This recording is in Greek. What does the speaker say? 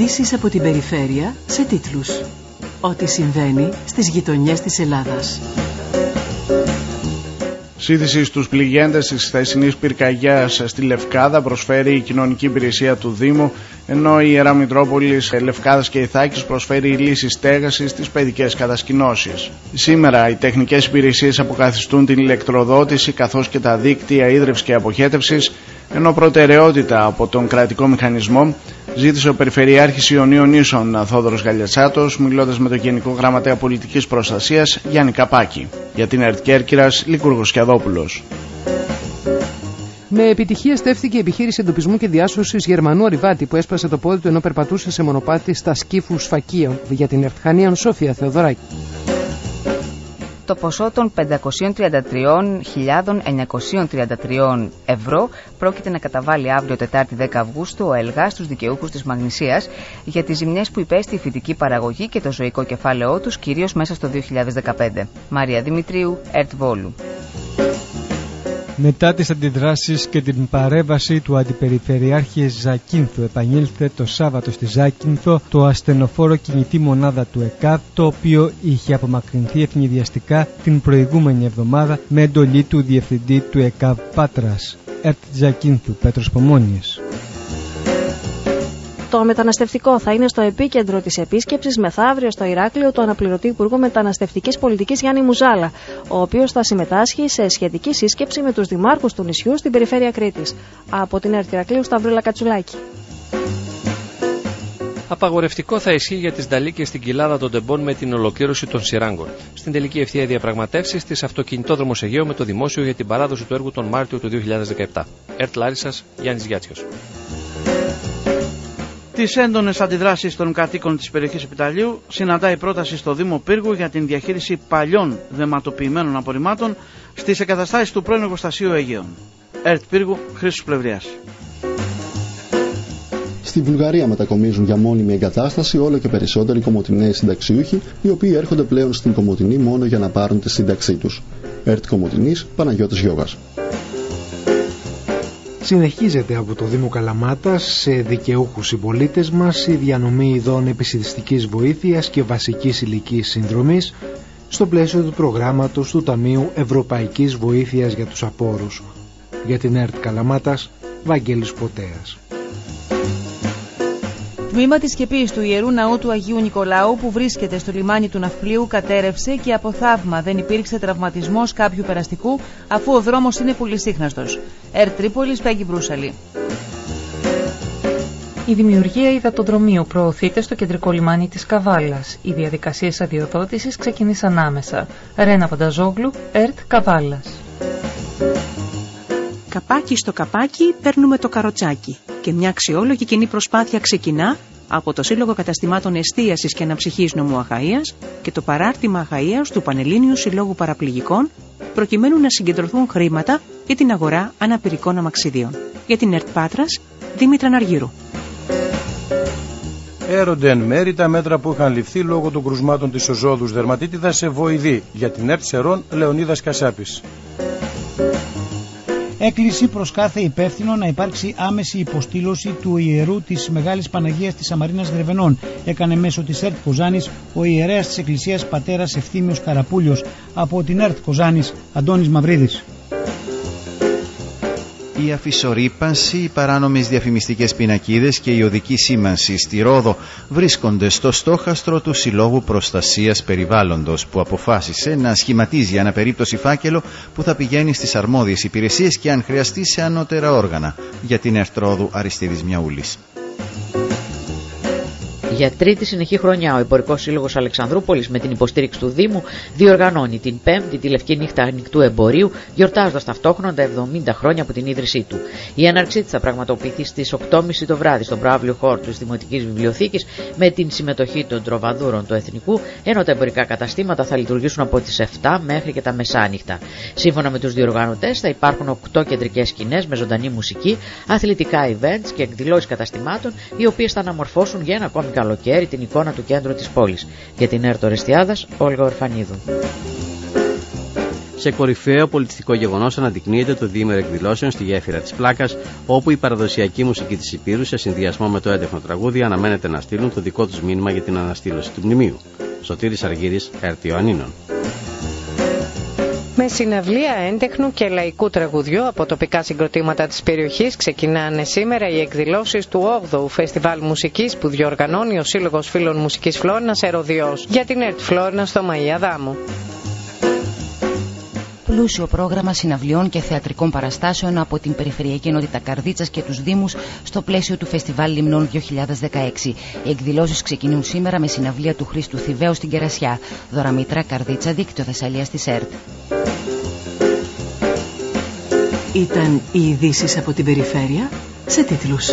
Ειδήσει από την περιφέρεια σε τίτλους. Ό,τι συμβαίνει στις γειτονιές της Ελλάδας. Σύνδεση στους πληγέντες της θεσινής πυρκαγιάς στη Λευκάδα προσφέρει η κοινωνική υπηρεσία του Δήμου ενώ η Ιερά Μητρόπολης Λευκάδας και Ιθάκης προσφέρει λύση στέγασης στις παιδικές κατασκηνώσεις. Σήμερα οι τεχνικές υπηρεσίες αποκαθιστούν την ηλεκτροδότηση καθώς και τα δίκτυα ίδρυυσης και αποχέτευσης ενώ προτεραιότητα από τον κρατικό μηχανισμό ζήτησε ο Περιφερειάρχης Ιωνίων Ίσων Θόδωρος Γαλιατσάτος μιλώντας με τον Γενικό Γραμματέα Πολιτικής Προστασίας Γιάννη Καπάκη. Για την ΕΡΤ Κέρκυρας, Λίκουργος Κιαδόπουλος. Με επιτυχία στέφθηκε η επιχείρηση εντοπισμού και διάσωσης Γερμανού Αριβάτη που έσπασε το πόδι του ενώ περπατούσε σε μονοπάτι στα σκύφους Σφακίων για την Ερτχανία Σόφια Θεοδωράκη το ποσό των 533.933 ευρώ πρόκειται να καταβάλει αύριο Τετάρτη 10 Αυγούστου ο ΕΛΓΑ στους δικαιούχους της Μαγνησίας για τις ζημιές που υπέστη η φυτική παραγωγή και το ζωικό κεφάλαιό τους κυρίως μέσα στο 2015. Μαρία Δημητρίου, ΕΡΤ Βόλου. Μετά τις αντιδράσεις και την παρέβαση του Αντιπεριφερειάρχη Ζακίνθου επανήλθε το Σάββατο στη Ζάκυνθο το ασθενοφόρο κινητή μονάδα του ΕΚΑΒ το οποίο είχε απομακρυνθεί ευνηδιαστικά την προηγούμενη εβδομάδα με εντολή του Διευθυντή του ΕΚΑΒ Πάτρας, Ερτ Ζακίνθου Πέτρος Πομόνιες. Το μεταναστευτικό θα είναι στο επίκεντρο της επίσκεψης μεθαύριο στο Ηράκλειο του αναπληρωτή Υπουργού Μεταναστευτικής Πολιτικής Γιάννη Μουζάλα, ο οποίος θα συμμετάσχει σε σχετική σύσκεψη με τους δημάρχους του νησιού στην περιφέρεια Κρήτης. Από την Ερτ Ηρακλείου Σταυρούλα Κατσουλάκη. Απαγορευτικό θα ισχύει για τις Νταλίκες στην κοιλάδα των Τεμπών με την ολοκλήρωση των σειράγκων. Στην τελική ευθεία διαπραγματεύσεις της αυτοκινητόδρομος Αιγαίου με το δημόσιο για την παράδοση του έργου τον Μάρτιο του 2017. Ερτ Λάρισας, Γιάννης Γιάτσιος. Τις έντονες αντιδράσεις των κατοίκων της περιοχής Επιταλίου συναντάει πρόταση στο Δήμο Πύργου για την διαχείριση παλιών δεματοποιημένων απορριμμάτων στις εγκαταστάσεις του πρώην εργοστασίου Αιγαίων. ΕΡΤ Πύργου, Χρήσο Πλευριά. Στη Βουλγαρία μετακομίζουν για μόνιμη εγκατάσταση όλο και περισσότεροι κομμωτινέοι συνταξιούχοι, οι οποίοι έρχονται πλέον στην Κομωτινή μόνο για να πάρουν τη σύνταξή τους. ΕΡΤ Κομωτινής, Παναγιώτης Γιώγας συνεχίζεται από το Δήμο Καλαμάτας σε δικαιούχους συμπολίτες μας η διανομή ειδών επισητιστικής βοήθειας και βασικής ηλικής συνδρομής στο πλαίσιο του προγράμματος του Ταμείου Ευρωπαϊκής Βοήθειας για τους Απόρους. Για την ΕΡΤ Καλαμάτας, Βαγγέλης Ποτέας. Τμήμα της σκεπή του ιερού ναού του Αγίου Νικολάου που βρίσκεται στο λιμάνι του Ναυπλίου κατέρευσε και από θαύμα δεν υπήρξε τραυματισμός κάποιου περαστικού αφού ο δρόμος είναι πολυσύχναστο. Ερ Τρίπολης, Πέγγι Μπρούσαλη. Η δημιουργία υδατοδρομίου προωθείται στο κεντρικό λιμάνι της Καβάλας. Οι διαδικασίες αδειοδότησης ξεκίνησαν άμεσα. Ρένα Πανταζόγλου, ΕΡΤ Καβάλας. Καπάκι στο καπάκι παίρνουμε το καροτσάκι και μια αξιόλογη κοινή προσπάθεια ξεκινά από το Σύλλογο Καταστημάτων Εστίασης και Αναψυχής Νομού Αχαία και το παράρτημα Αχαία του Πανελλήνιου Συλλόγου Παραπληγικών, προκειμένου να συγκεντρωθούν χρήματα για την αγορά αναπηρικών αμαξιδίων. Για την ΕΡΤ Πάτρας, Δήμητρα Ναργύρου. Έρονται εν μέρη τα μέτρα που είχαν ληφθεί λόγω των κρουσμάτων της οζόδους δερματίτιδας σε βοηδή για την ΕΡΤ Σερών Λεωνίδας Κασάπης. Έκκληση προς κάθε υπεύθυνο να υπάρξει άμεση υποστήλωση του ιερού της Μεγάλης Παναγίας της Αμαρίνα Γρεβενών. Έκανε μέσω της ΕΡΤ Κοζάνης ο ιερέας της Εκκλησίας Πατέρας Ευθύμιος Καραπούλιος από την ΕΡΤ Κοζάνης Αντώνης Μαυρίδης η αφισορύπανση, οι παράνομες διαφημιστικές πινακίδες και η οδική σήμανση στη Ρόδο βρίσκονται στο στόχαστρο του Συλλόγου Προστασίας Περιβάλλοντος που αποφάσισε να σχηματίζει αναπερίπτωση φάκελο που θα πηγαίνει στις αρμόδιες υπηρεσίες και αν χρειαστεί σε ανώτερα όργανα για την Ερτρόδου Αριστίδης Μιαούλης. Για τρίτη συνεχή χρονιά, ο Εμπορικός Σύλλογος Αλεξανδρούπολης, με την υποστήριξη του Δήμου, διοργανώνει την Πέμπτη τη Λευκή Νύχτα Ανοιχτού Εμπορίου, γιορτάζοντας ταυτόχρονα τα 70 χρόνια από την ίδρυσή του. Η έναρξή της θα πραγματοποιηθεί στις 8.30 το βράδυ στον Μπράβλιο χώρο της Δημοτικής Βιβλιοθήκης με την συμμετοχή των τροβαδούρων του Εθνικού, ενώ τα εμπορικά καταστήματα θα λειτουργήσουν από τις 7 μέχρι και τα μεσάνυχτα. Σύμφωνα με τους διοργανωτές, θα υπάρχουν 8 κεντρικές σκηνές με ζωντανή μουσική, αθλητικά events και εκδηλώσεις καταστημάτων, οι οποίες θα αναμορφώσουν για ένα ακόμη καλό καλοκαίρι την εικόνα του κέντρου της πόλης. Για την Έρτο Ρεστιάδας, Όλγα Ορφανίδου. Σε κορυφαίο πολιτιστικό γεγονός αναδεικνύεται το διήμερο εκδηλώσεων στη γέφυρα της Πλάκας, όπου η παραδοσιακή μουσική της Υπήρου σε συνδυασμό με το έντεχνο τραγούδι αναμένεται να στείλουν το δικό τους μήνυμα για την αναστήλωση του μνημείου. Σωτήρης Αργύρης, Ιωαννίνων. Με συναυλία έντεχνου και λαϊκού τραγουδιού από τοπικά συγκροτήματα της περιοχής ξεκινάνε σήμερα οι εκδηλώσεις του 8ου Φεστιβάλ Μουσικής που διοργανώνει ο Σύλλογος Φίλων Μουσικής Φλόρνας Εροδιός για την ΕΡΤ Φλόρνα στο Μαϊαδάμου πλούσιο πρόγραμμα συναυλιών και θεατρικών παραστάσεων από την Περιφερειακή Ενότητα Καρδίτσας και τους Δήμους στο πλαίσιο του Φεστιβάλ Λιμνών 2016. Οι εκδηλώσεις ξεκινούν σήμερα με συναυλία του Χρήστου Θηβαίου στην Κερασιά. Δωραμήτρα Καρδίτσα, δίκτυο Θεσσαλίας της ΕΡΤ. Ήταν οι ειδήσεις από την περιφέρεια σε τίτλους.